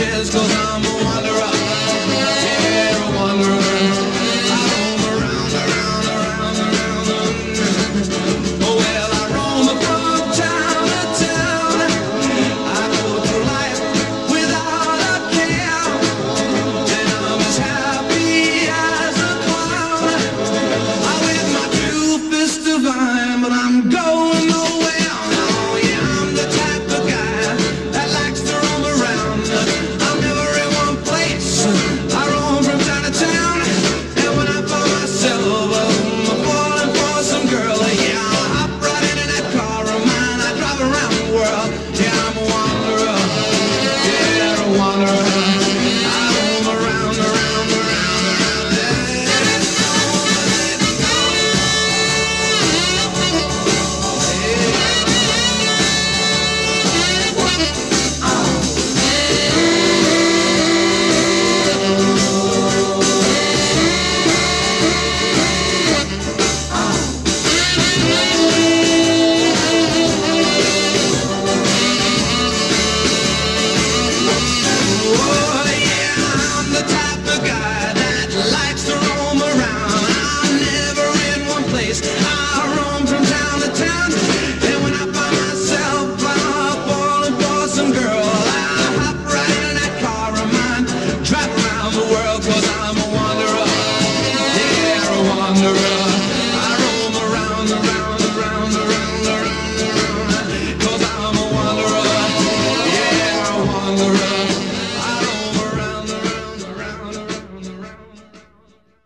just cause I'm surrender.